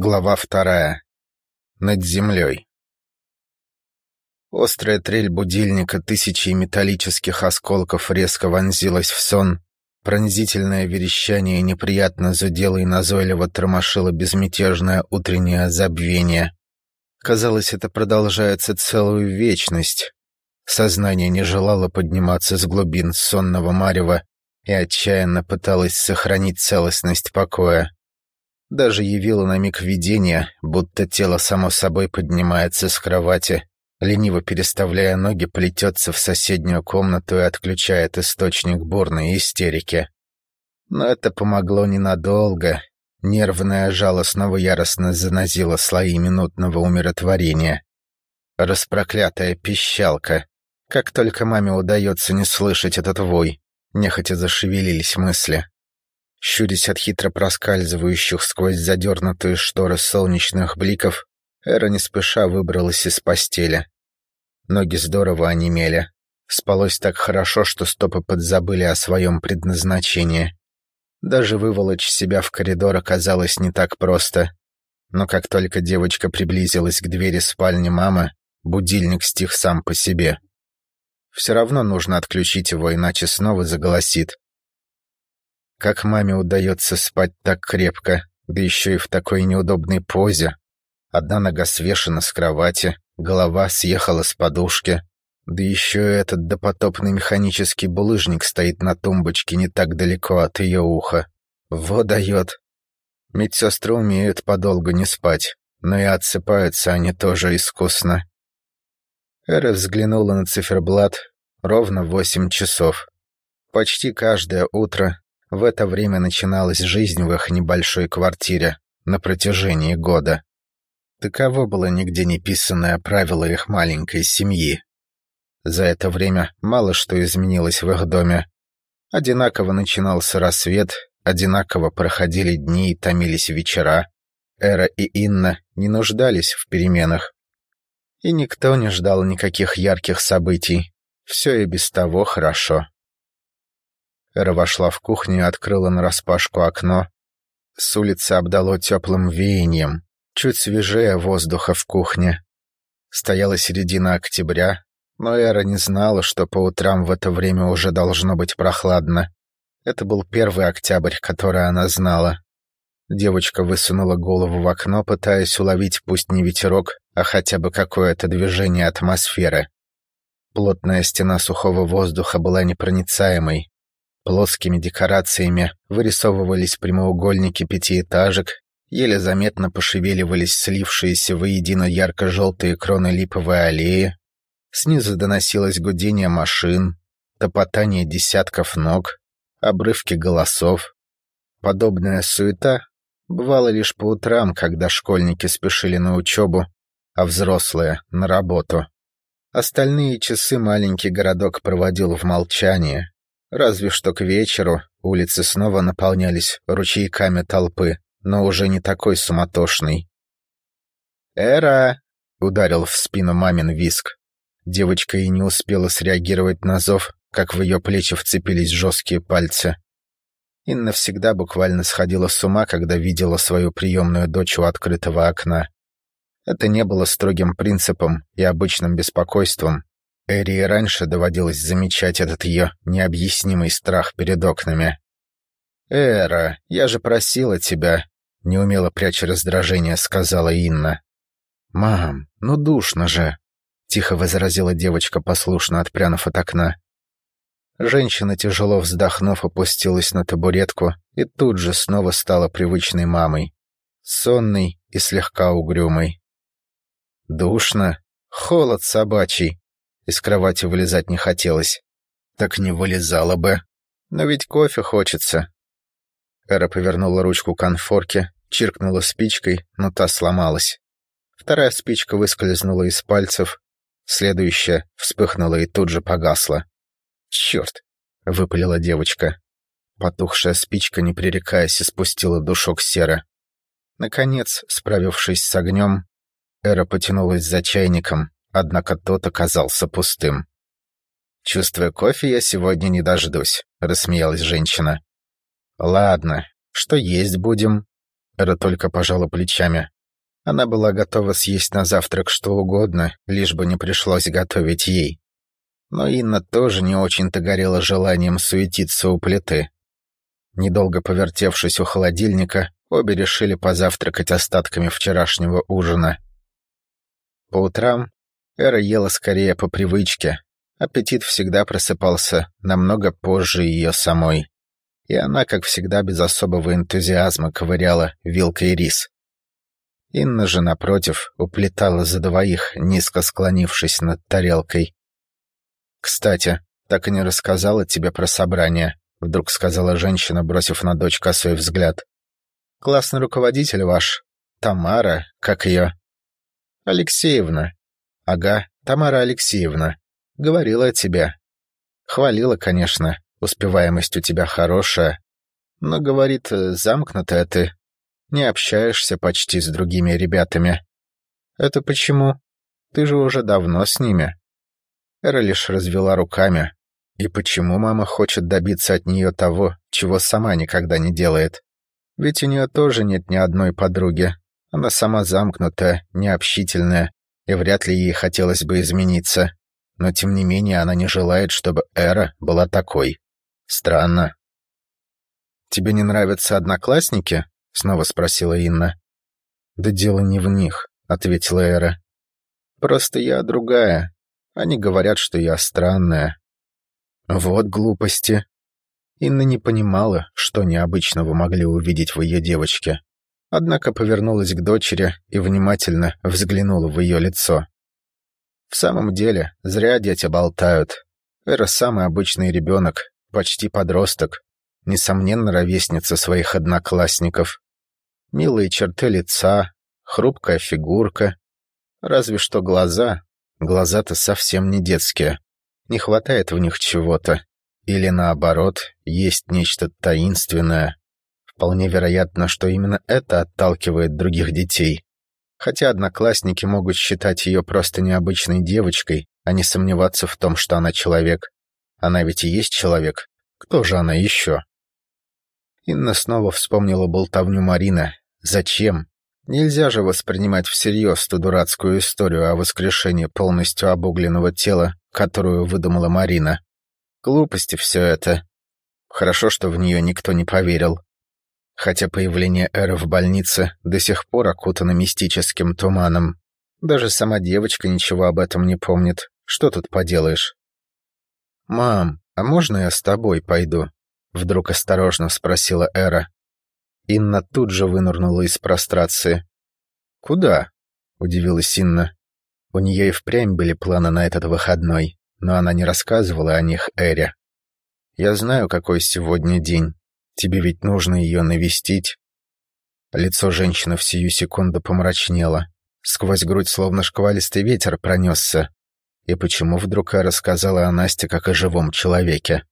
Глава вторая. Над землей. Острая трель будильника тысячи металлических осколков резко вонзилась в сон. Пронзительное верещание неприятно зудело и назойливо тормошило безмятежное утреннее забвение. Казалось, это продолжается целую вечность. Сознание не желало подниматься с глубин сонного марева и отчаянно пыталось сохранить целостность покоя. Даже явила на миг видение, будто тело само собой поднимается с кровати, лениво переставляя ноги, плетется в соседнюю комнату и отключает источник бурной истерики. Но это помогло ненадолго. Нервная жало снова яростно занозила слои минутного умиротворения. Распроклятая пищалка. Как только маме удается не слышать этот вой, нехотя зашевелились мысли. Щурясь от хитро проскальзывающих сквозь задернутые шторы солнечных бликов, Эра не спеша выбралась из постели. Ноги здорово онемели. Спалось так хорошо, что стопы подзабыли о своем предназначении. Даже выволочь себя в коридор оказалось не так просто. Но как только девочка приблизилась к двери спальни мамы, будильник стих сам по себе. Все равно нужно отключить его, иначе снова заголосит. Как маме удается спать так крепко, да еще и в такой неудобной позе. Одна нога свешена с кровати, голова съехала с подушки, да еще и этот допотопный механический булыжник стоит на тумбочке не так далеко от ее уха. Во дает. Медсестры умеют подолгу не спать, но и отсыпаются они тоже искусно. Эра взглянула на циферблат ровно восемь часов. Почти каждое утро в это время начиналась жизнь в их небольшой квартире на протяжении года. Таково было нигде не писанное правило их маленькой семьи. За это время мало что изменилось в их доме. Одинаково начинался рассвет, одинаково проходили дни и томились вечера. Эра и Инна не нуждались в переменах. И никто не ждал никаких ярких событий. Все и без того хорошо. Эра вошла в кухню и открыла нараспашку окно. С улицы обдало теплым веянием, чуть свежее воздуха в кухне. Стояла середина октября, но Эра не знала, что по утрам в это время уже должно быть прохладно. Это был первый октябрь, который она знала. Девочка высунула голову в окно, пытаясь уловить пусть не ветерок, а хотя бы какое-то движение атмосферы. Плотная стена сухого воздуха была непроницаемой, Плоскими декорациями вырисовывались прямоугольники пятиэтажек, еле заметно пошевеливались слившиеся воедино ярко-желтые кроны липовой аллеи. Снизу доносилось гудение машин, топотание десятков ног, обрывки голосов. Подобная суета бывала лишь по утрам, когда школьники спешили на учебу, а взрослые — на работу. Остальные часы маленький городок проводил в молчании, Разве что к вечеру улицы снова наполнялись ручейками толпы, но уже не такой суматошной. «Эра!» — ударил в спину мамин виск. Девочка и не успела среагировать на зов, как в ее плечи вцепились жесткие пальцы. Инна всегда буквально сходила с ума, когда видела свою приемную дочь у открытого окна. Это не было строгим принципом и обычным беспокойством, Эри раньше доводилось замечать этот ее необъяснимый страх перед окнами. «Эра, я же просила тебя», — неумело пряча раздражение, сказала Инна. «Мам, ну душно же», — тихо возразила девочка, послушно отпрянув от окна. Женщина, тяжело вздохнув, опустилась на табуретку и тут же снова стала привычной мамой, сонной и слегка угрюмой. «Душно? Холод собачий!» Из кровати вылезать не хотелось. Так не вылезала бы. Но ведь кофе хочется. Эра повернула ручку конфорки, чиркнула спичкой, но та сломалась. Вторая спичка выскользнула из пальцев, следующая вспыхнула и тут же погасла. «Черт!» — выпалила девочка. Потухшая спичка, не пререкаясь, испустила душок серы. Наконец, справившись с огнем, Эра потянулась за чайником, однако тот оказался пустым. «Чувствуя кофе, я сегодня не дождусь», — рассмеялась женщина. «Ладно, что есть будем?» Эра только пожала плечами. Она была готова съесть на завтрак что угодно, лишь бы не пришлось готовить ей. Но Инна тоже не очень-то горела желанием суетиться у плиты. Недолго повертевшись у холодильника, обе решили позавтракать остатками вчерашнего ужина. По утрам Эра ела скорее по привычке. Аппетит всегда просыпался намного позже ее самой. И она, как всегда, без особого энтузиазма ковыряла вилкой рис. Инна же, напротив, уплетала за двоих, низко склонившись над тарелкой. «Кстати, так и не рассказала тебе про собрание», — вдруг сказала женщина, бросив на дочь косой взгляд. «Классный руководитель ваш. Тамара, как ее?» «Алексеевна». «Ага, Тамара Алексеевна. Говорила о тебе. Хвалила, конечно, успеваемость у тебя хорошая. Но, говорит, замкнутая ты. Не общаешься почти с другими ребятами. Это почему? Ты же уже давно с ними. Эра лишь развела руками. И почему мама хочет добиться от нее того, чего сама никогда не делает? Ведь у нее тоже нет ни одной подруги. Она сама замкнутая, необщительная, и вряд ли ей хотелось бы измениться. Но тем не менее она не желает, чтобы Эра была такой. Странно. «Тебе не нравятся одноклассники?» — снова спросила Инна. «Да дело не в них», — ответила Эра. «Просто я другая, они говорят, что я странная. Вот глупости. Инна не понимала, что необычного могли увидеть в ее девочке. Однако повернулась к дочери и внимательно взглянула в ее лицо. В самом деле, зря дети болтают. Эра самый обычный ребенок, почти подросток, несомненно, ровесница своих одноклассников. Милые черты лица, хрупкая фигурка, разве что глаза Глаза-то совсем не детские. Не хватает в них чего-то. Или наоборот, есть нечто таинственное. Вполне вероятно, что именно это отталкивает других детей. Хотя одноклассники могут считать ее просто необычной девочкой, а не сомневаться в том, что она человек. Она ведь и есть человек. Кто же она еще? Инна снова вспомнила болтовню Марина. Зачем? Нельзя же воспринимать всерьез ту дурацкую историю о воскрешении полностью обугленного тела, которую выдумала Марина. Глупости все это. Хорошо, что в нее никто не поверил. Хотя появление Эры в больнице до сих пор окутано мистическим туманом. Даже сама девочка ничего об этом не помнит. Что тут поделаешь? «Мам, а можно я с тобой пойду?» Вдруг осторожно спросила Эра. Инна тут же вынырнула из прострации. «Куда?» — удивилась Инна. У нее и впрямь были планы на этот выходной, но она не рассказывала о них Эре. «Я знаю, какой сегодня день. Тебе ведь нужно ее навестить». Лицо женщины в сию секунду помрачнело. Сквозь грудь словно шквалистый ветер пронесся. И почему вдруг Эра сказала о Насте как о живом человеке?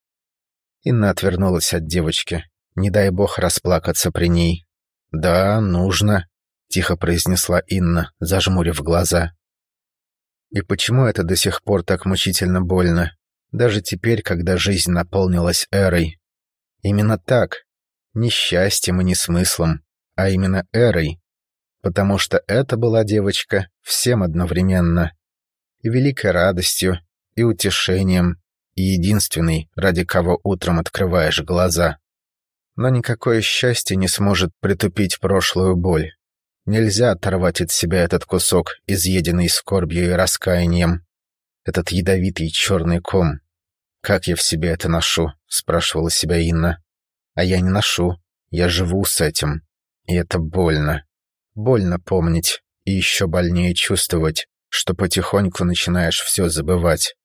Инна отвернулась от девочки, не дай бог расплакаться при ней. «Да, нужно», — тихо произнесла Инна, зажмурив глаза. И почему это до сих пор так мучительно больно? Даже теперь, когда жизнь наполнилась эрой. Именно так. Не счастьем и не смыслом, а именно эрой. Потому что это была девочка всем одновременно. И великой радостью, и утешением, и единственной, ради кого утром открываешь глаза. Но никакое счастье не сможет притупить прошлую боль. Нельзя оторвать от себя этот кусок, изъеденный скорбью и раскаянием. Этот ядовитый черный ком. «Как я в себе это ношу?» — спрашивала себя Инна. «А я не ношу. Я живу с этим. И это больно. Больно помнить. И еще больнее чувствовать, что потихоньку начинаешь все забывать.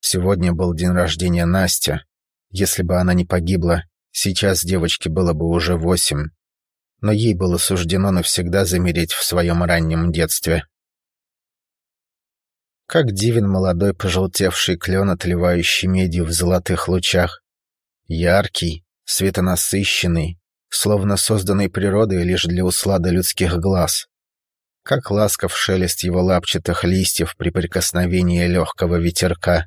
Сегодня был день рождения Настя. Если бы она не погибла, Сейчас девочке было бы уже восемь, но ей было суждено навсегда замереть в своем раннем детстве. Как дивен молодой пожелтевший клен, отливающий медью в золотых лучах. Яркий, светонасыщенный, словно созданный природой лишь для услада людских глаз. Как ласков шелест его лапчатых листьев при прикосновении легкого ветерка.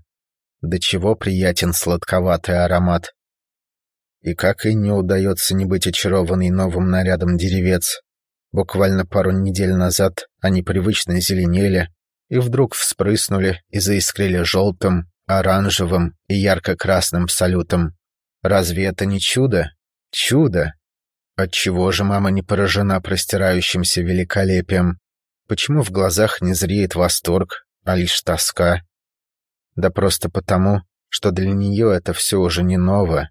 До чего приятен сладковатый аромат. И как и не удается не быть очарованной новым нарядом деревец. Буквально пару недель назад они привычно зеленели и вдруг вспрыснули и заискрили желтым, оранжевым и ярко-красным салютом. Разве это не чудо? Чудо! Отчего же мама не поражена простирающимся великолепием? Почему в глазах не зреет восторг, а лишь тоска? Да просто потому, что для нее это все уже не ново.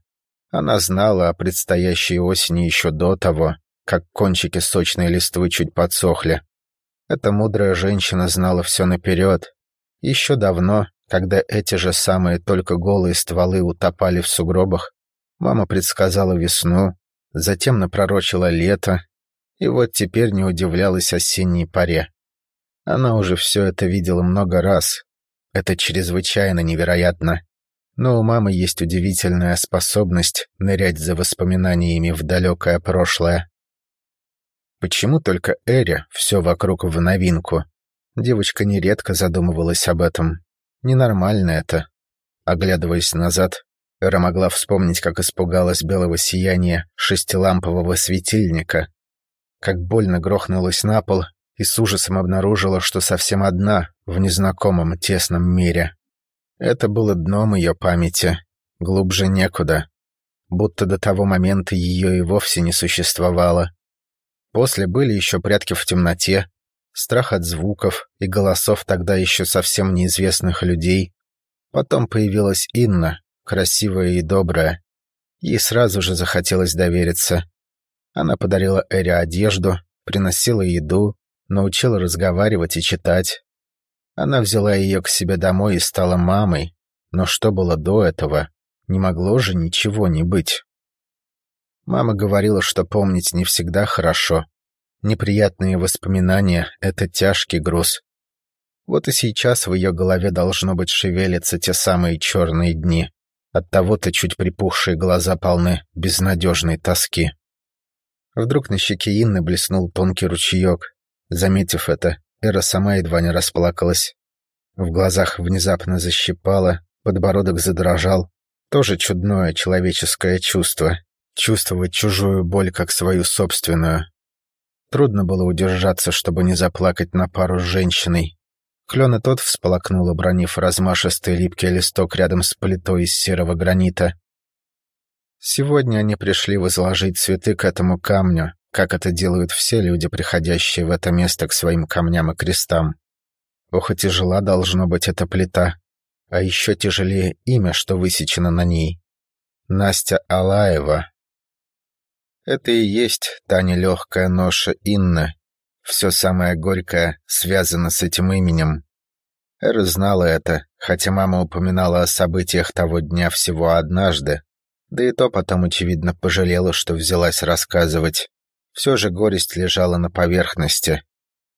Она знала о предстоящей осени еще до того, как кончики сочной листвы чуть подсохли. Эта мудрая женщина знала все наперед. Еще давно, когда эти же самые только голые стволы утопали в сугробах, мама предсказала весну, затем напророчила лето, и вот теперь не удивлялась осенней паре. Она уже все это видела много раз. Это чрезвычайно невероятно. Но у мамы есть удивительная способность нырять за воспоминаниями в далекое прошлое. Почему только Эре все вокруг в новинку? Девочка нередко задумывалась об этом. Ненормально это. Оглядываясь назад, Эра могла вспомнить, как испугалась белого сияния шестилампового светильника, как больно грохнулась на пол и с ужасом обнаружила, что совсем одна в незнакомом тесном мире. Это было дном ее памяти, глубже некуда, будто до того момента ее и вовсе не существовало. После были еще прятки в темноте, страх от звуков и голосов тогда еще совсем неизвестных людей. Потом появилась Инна, красивая и добрая. Ей сразу же захотелось довериться. Она подарила Эре одежду, приносила еду, научила разговаривать и читать. Она взяла ее к себе домой и стала мамой, но что было до этого? Не могло же ничего не быть. Мама говорила, что помнить не всегда хорошо. Неприятные воспоминания — это тяжкий груз. Вот и сейчас в ее голове должно быть шевелиться те самые черные дни. Оттого-то чуть припухшие глаза полны безнадежной тоски. Вдруг на щеке Инны блеснул тонкий ручеек, Заметив это, Эра сама едва не расплакалась. В глазах внезапно защипало, подбородок задрожал. Тоже чудное человеческое чувство. Чувствовать чужую боль как свою собственную. Трудно было удержаться, чтобы не заплакать на пару с женщиной. Клен и тот всполокнул, обронив размашистый липкий листок рядом с плитой из серого гранита. Сегодня они пришли возложить цветы к этому камню, как это делают все люди, приходящие в это место к своим камням и крестам. Ох и тяжела должно быть эта плита, а еще тяжелее имя, что высечено на ней. Настя Алаева. Это и есть та нелегкая ноша Инны. Все самое горькое связано с этим именем. Эра знала это, хотя мама упоминала о событиях того дня всего однажды, да и то потом, очевидно, пожалела, что взялась рассказывать. Все же горесть лежала на поверхности.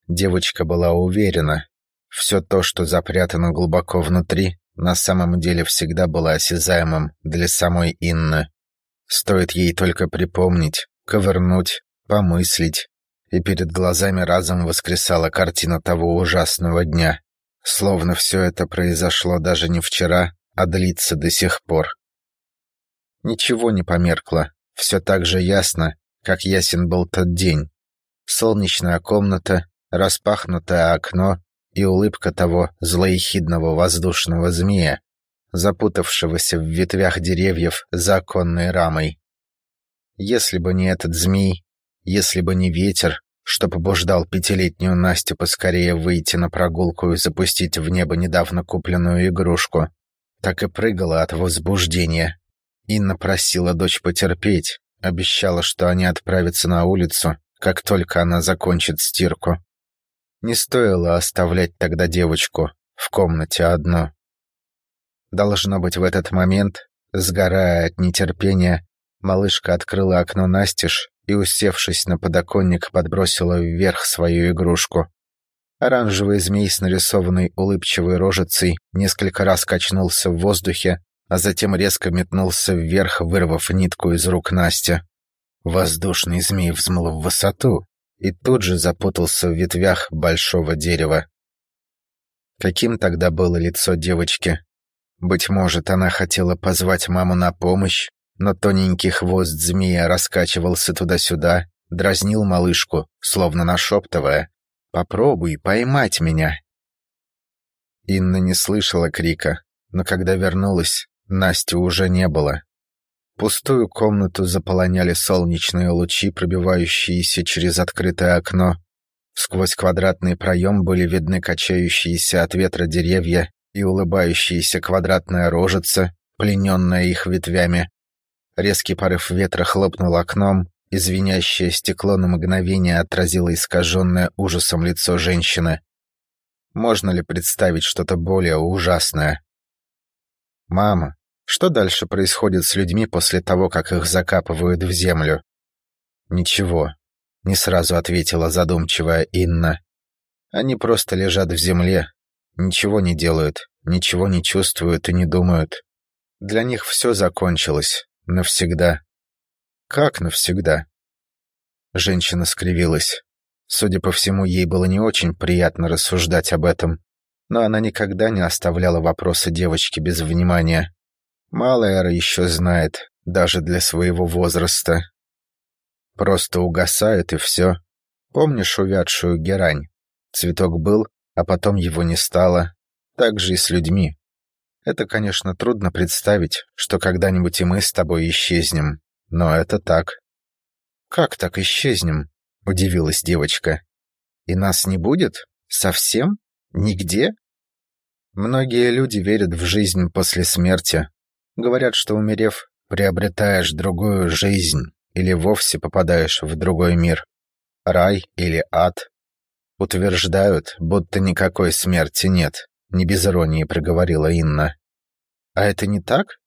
Девочка была уверена, все то, что запрятано глубоко внутри, на самом деле всегда было осязаемым для самой Инны. Стоит ей только припомнить, ковырнуть, помыслить, и перед глазами разом воскресала картина того ужасного дня. Словно все это произошло даже не вчера, а длится до сих пор. Ничего не померкло, все так же ясно, как ясен был тот день. Солнечная комната, распахнутое окно и улыбка того злоехидного воздушного змея, запутавшегося в ветвях деревьев за оконной рамой. Если бы не этот змей, если бы не ветер, что побуждал пятилетнюю Настю поскорее выйти на прогулку и запустить в небо недавно купленную игрушку, так и прыгала от возбуждения. Инна просила дочь потерпеть, Обещала, что они отправятся на улицу, как только она закончит стирку. Не стоило оставлять тогда девочку в комнате одну. Должно быть, в этот момент, сгорая от нетерпения, малышка открыла окно настежь и, усевшись на подоконник, подбросила вверх свою игрушку. Оранжевый змей с нарисованной улыбчивой рожицей несколько раз качнулся в воздухе, а затем резко метнулся вверх, вырвав нитку из рук Насти. Воздушный змей взмыл в высоту и тут же запутался в ветвях большого дерева. Каким тогда было лицо девочки? Быть может, она хотела позвать маму на помощь, но тоненький хвост змея раскачивался туда-сюда, дразнил малышку, словно нашептывая «Попробуй поймать меня». Инна не слышала крика, но когда вернулась, Насти уже не было. Пустую комнату заполоняли солнечные лучи, пробивающиеся через открытое окно. Сквозь квадратный проем были видны качающиеся от ветра деревья и улыбающаяся квадратная рожица, плененная их ветвями. Резкий порыв ветра хлопнул окном, и звенящее стекло на мгновение отразило искаженное ужасом лицо женщины. Можно ли представить что-то более ужасное? «Мама, что дальше происходит с людьми после того, как их закапывают в землю?» «Ничего», — не сразу ответила задумчивая Инна. «Они просто лежат в земле, ничего не делают, ничего не чувствуют и не думают. Для них все закончилось, навсегда». «Как навсегда?» Женщина скривилась. Судя по всему, ей было не очень приятно рассуждать об этом, но она никогда не оставляла вопросы девочки без внимания. Мало Эра еще знает, даже для своего возраста. Просто угасает и все. Помнишь увядшую герань? Цветок был, а потом его не стало. Так же и с людьми. Это, конечно, трудно представить, что когда-нибудь и мы с тобой исчезнем. Но это так. «Как так исчезнем?» — удивилась девочка. «И нас не будет? Совсем? Нигде?» Многие люди верят в жизнь после смерти, Говорят, что умерев, приобретаешь другую жизнь или вовсе попадаешь в другой мир. Рай или ад. Утверждают, будто никакой смерти нет, не без иронии проговорила Инна. А это не так?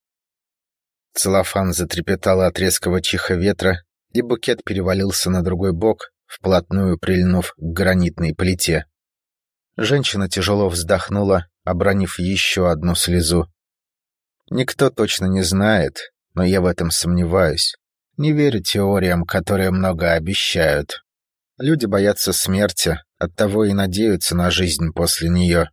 Целлофан затрепетал от резкого чиха ветра, и букет перевалился на другой бок, вплотную прильнув к гранитной плите. Женщина тяжело вздохнула, обронив еще одну слезу. Никто точно не знает, но я в этом сомневаюсь. Не верю теориям, которые много обещают. Люди боятся смерти, оттого и надеются на жизнь после нее.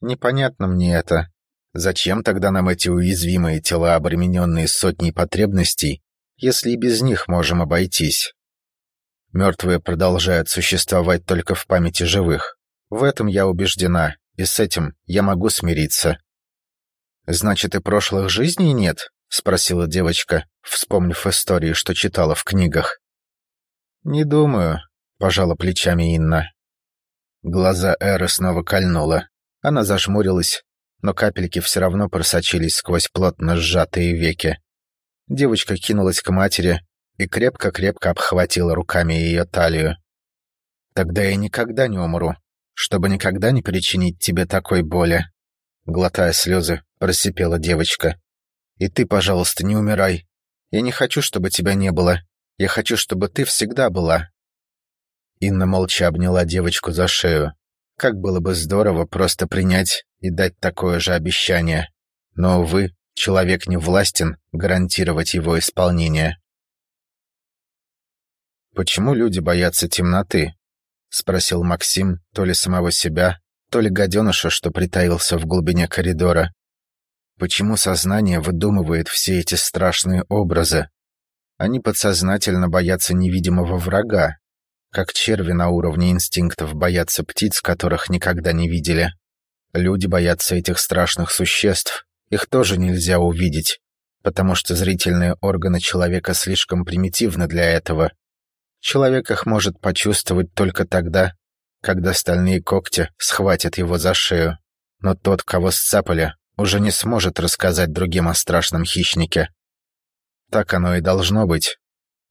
Непонятно мне это. Зачем тогда нам эти уязвимые тела, обремененные сотней потребностей, если и без них можем обойтись? Мертвые продолжают существовать только в памяти живых. В этом я убеждена, и с этим я могу смириться. «Значит, и прошлых жизней нет?» — спросила девочка, вспомнив истории, что читала в книгах. «Не думаю», — пожала плечами Инна. Глаза Эры снова кольнуло. Она зажмурилась, но капельки все равно просочились сквозь плотно сжатые веки. Девочка кинулась к матери и крепко-крепко обхватила руками ее талию. «Тогда я никогда не умру, чтобы никогда не причинить тебе такой боли», глотая слезы, просипела девочка. «И ты, пожалуйста, не умирай. Я не хочу, чтобы тебя не было. Я хочу, чтобы ты всегда была». Инна молча обняла девочку за шею. Как было бы здорово просто принять и дать такое же обещание. Но, увы, человек не властен гарантировать его исполнение. «Почему люди боятся темноты?» — спросил Максим то ли самого себя, то ли гаденыша, что притаился в глубине коридора. Почему сознание выдумывает все эти страшные образы? Они подсознательно боятся невидимого врага, как черви на уровне инстинктов боятся птиц, которых никогда не видели. Люди боятся этих страшных существ, их тоже нельзя увидеть, потому что зрительные органы человека слишком примитивны для этого. Человек их может почувствовать только тогда, когда стальные когти схватят его за шею. Но тот, кого сцапали, уже не сможет рассказать другим о страшном хищнике. Так оно и должно быть.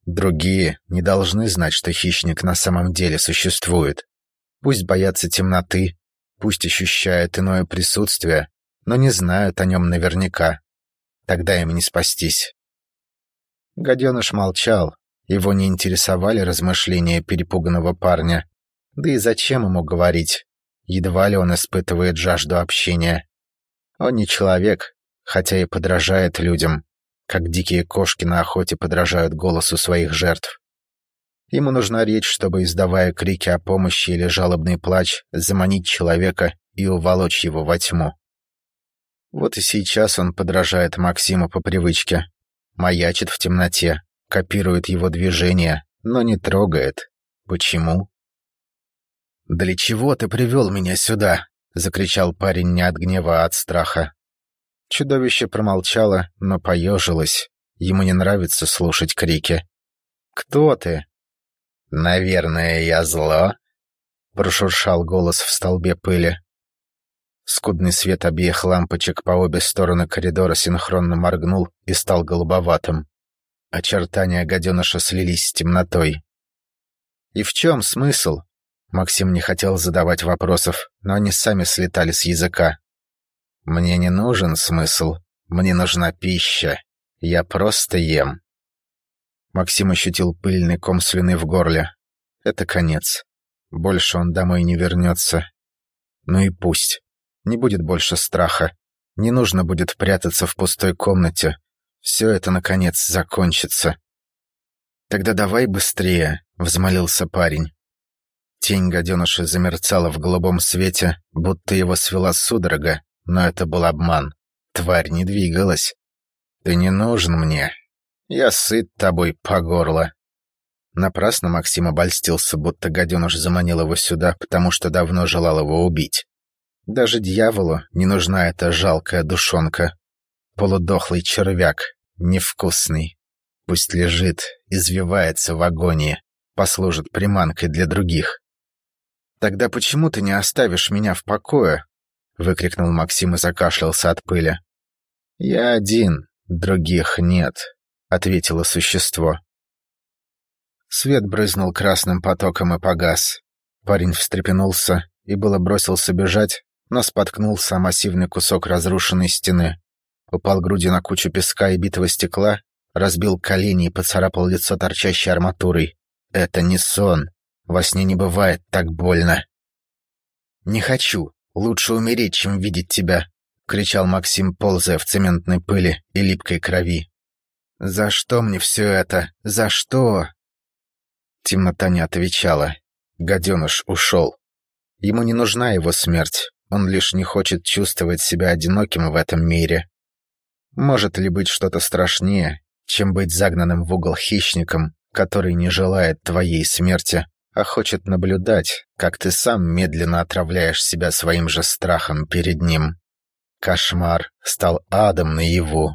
Другие не должны знать, что хищник на самом деле существует. Пусть боятся темноты, пусть ощущают иное присутствие, но не знают о нем наверняка. Тогда им не спастись. Гаденыш молчал, его не интересовали размышления перепуганного парня. Да и зачем ему говорить? Едва ли он испытывает жажду общения. Он не человек, хотя и подражает людям, как дикие кошки на охоте подражают голосу своих жертв. Ему нужна речь, чтобы, издавая крики о помощи или жалобный плач, заманить человека и уволочь его во тьму. Вот и сейчас он подражает Максиму по привычке. маячит в темноте, копирует его движения, но не трогает. Почему? «Для чего ты привел меня сюда?» — закричал парень не от гнева, а от страха. Чудовище промолчало, но поежилось. Ему не нравится слушать крики. «Кто ты?» «Наверное, я зло?» — прошуршал голос в столбе пыли. Скудный свет обеих лампочек по обе стороны коридора синхронно моргнул и стал голубоватым. Очертания гаденыша слились с темнотой. «И в чем смысл?» Максим не хотел задавать вопросов, но они сами слетали с языка. «Мне не нужен смысл. Мне нужна пища. Я просто ем». Максим ощутил пыльный ком слюны в горле. Это конец. Больше он домой не вернется. Ну и пусть. Не будет больше страха. Не нужно будет прятаться в пустой комнате. Все это, наконец, закончится. «Тогда давай быстрее», — взмолился парень. Тень гаденыша замерцала в голубом свете, будто его свела судорога, но это был обман. Тварь не двигалась. «Ты не нужен мне. Я сыт тобой по горло». Напрасно Максим обольстился, будто гаденыш заманил его сюда, потому что давно желал его убить. Даже дьяволу не нужна эта жалкая душонка. Полудохлый червяк, невкусный. Пусть лежит, извивается в агонии, послужит приманкой для других. «Тогда почему ты не оставишь меня в покое?» — выкрикнул Максим и закашлялся от пыли. «Я один, других нет», — ответило существо. Свет брызнул красным потоком и погас. Парень встрепенулся и было бросился бежать, но споткнулся о массивный кусок разрушенной стены. Упал грудью на кучу песка и битого стекла, разбил колени и поцарапал лицо торчащей арматурой. Это не сон. Во сне не бывает так больно. «Не хочу. Лучше умереть, чем видеть тебя», — кричал Максим, ползая в цементной пыли и липкой крови. «За что мне все это? За что?» Темнота не отвечала. Гаденыш ушел. Ему не нужна его смерть. Он лишь не хочет чувствовать себя одиноким в этом мире. Может ли быть что-то страшнее, чем быть загнанным в угол хищником, который не желает твоей смерти, а хочет наблюдать, как ты сам медленно отравляешь себя своим же страхом перед ним? Кошмар стал адом наяву.